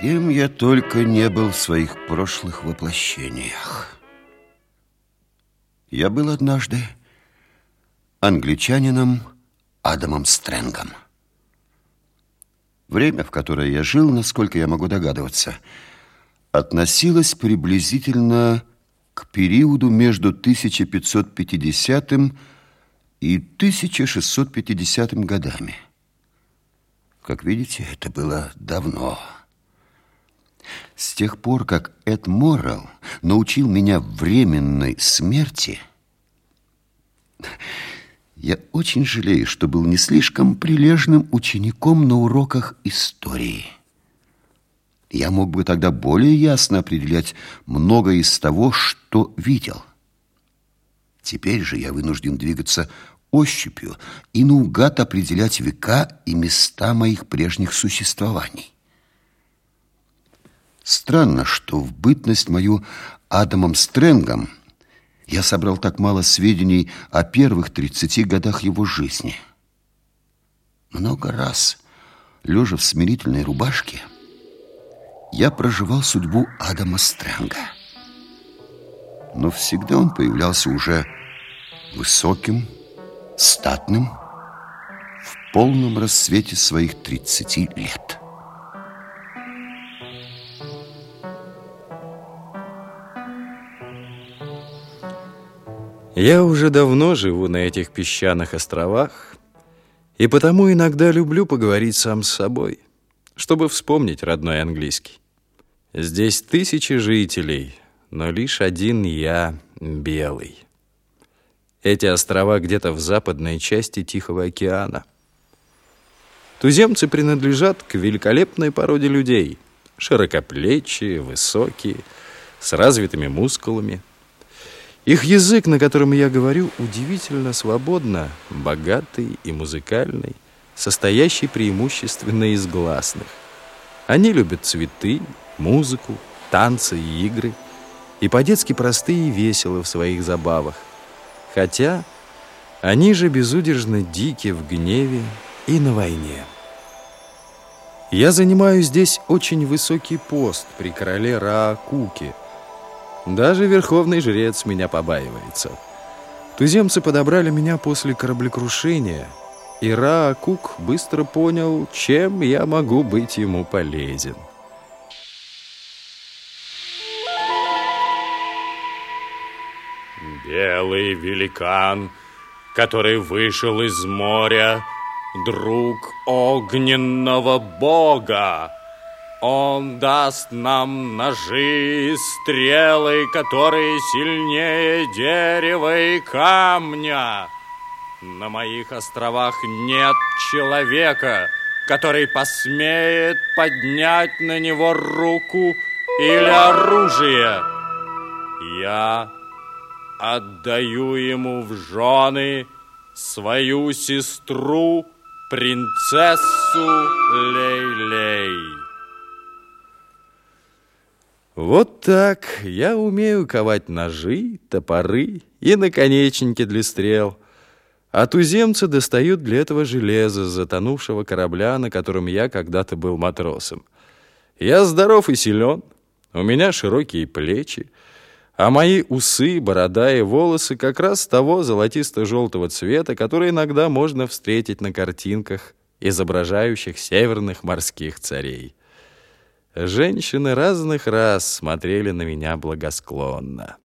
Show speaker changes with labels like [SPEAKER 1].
[SPEAKER 1] Кем я только не был в своих прошлых воплощениях. Я был однажды англичанином Адамом Стрэнгом. Время, в которое я жил, насколько я могу догадываться, относилось приблизительно к периоду между 1550 и 1650 годами. Как видите, это было давно. С тех пор, как Эд Моррелл научил меня временной смерти, я очень жалею, что был не слишком прилежным учеником на уроках истории. Я мог бы тогда более ясно определять многое из того, что видел. Теперь же я вынужден двигаться ощупью и наугад определять века и места моих прежних существований. Странно, что в бытность мою Адамом Стрэнгом я собрал так мало сведений о первых 30 годах его жизни. Много раз, лежа в смирительной рубашке, я проживал судьбу Адама Стрэнга. Но всегда он появлялся уже высоким, статным, в полном рассвете своих 30 лет.
[SPEAKER 2] Я уже давно живу на этих песчаных островах, и потому иногда люблю поговорить сам с собой, чтобы вспомнить родной английский. Здесь тысячи жителей, но лишь один я белый. Эти острова где-то в западной части Тихого океана. Туземцы принадлежат к великолепной породе людей, широкоплечие, высокие, с развитыми мускулами – их язык, на котором я говорю, удивительно свободно, богатый и музыкальный, состоящий преимущественно из гласных. Они любят цветы, музыку, танцы и игры, и по-детски простые и весело в своих забавах. Хотя они же безудержно дики в гневе и на войне. Я занимаю здесь очень высокий пост при короле Раакуке – даже верховный жрец меня побаивается. Туземцы подобрали меня после кораблекрушения, и Ра-Кук быстро понял, чем я могу быть ему полезен.
[SPEAKER 3] Белый великан, который вышел из моря, друг огненного бога, он даст нам ножи и стрелы, которые сильнее дерева и камня. На моих островах нет человека, который посмеет поднять на него руку или оружие. Я отдаю ему в жены свою сестру, принцессу Лей-Лей.
[SPEAKER 2] Вот так я умею ковать ножи, топоры и наконечники для стрел. А туземцы достают для этого железо затонувшего корабля, на котором я когда-то был матросом. Я здоров и силен, у меня широкие плечи, а мои усы, борода и волосы как раз того золотисто-желтого цвета, который иногда можно встретить на картинках, изображающих северных морских царей. Женщины разных рас смотрели на меня благосклонно.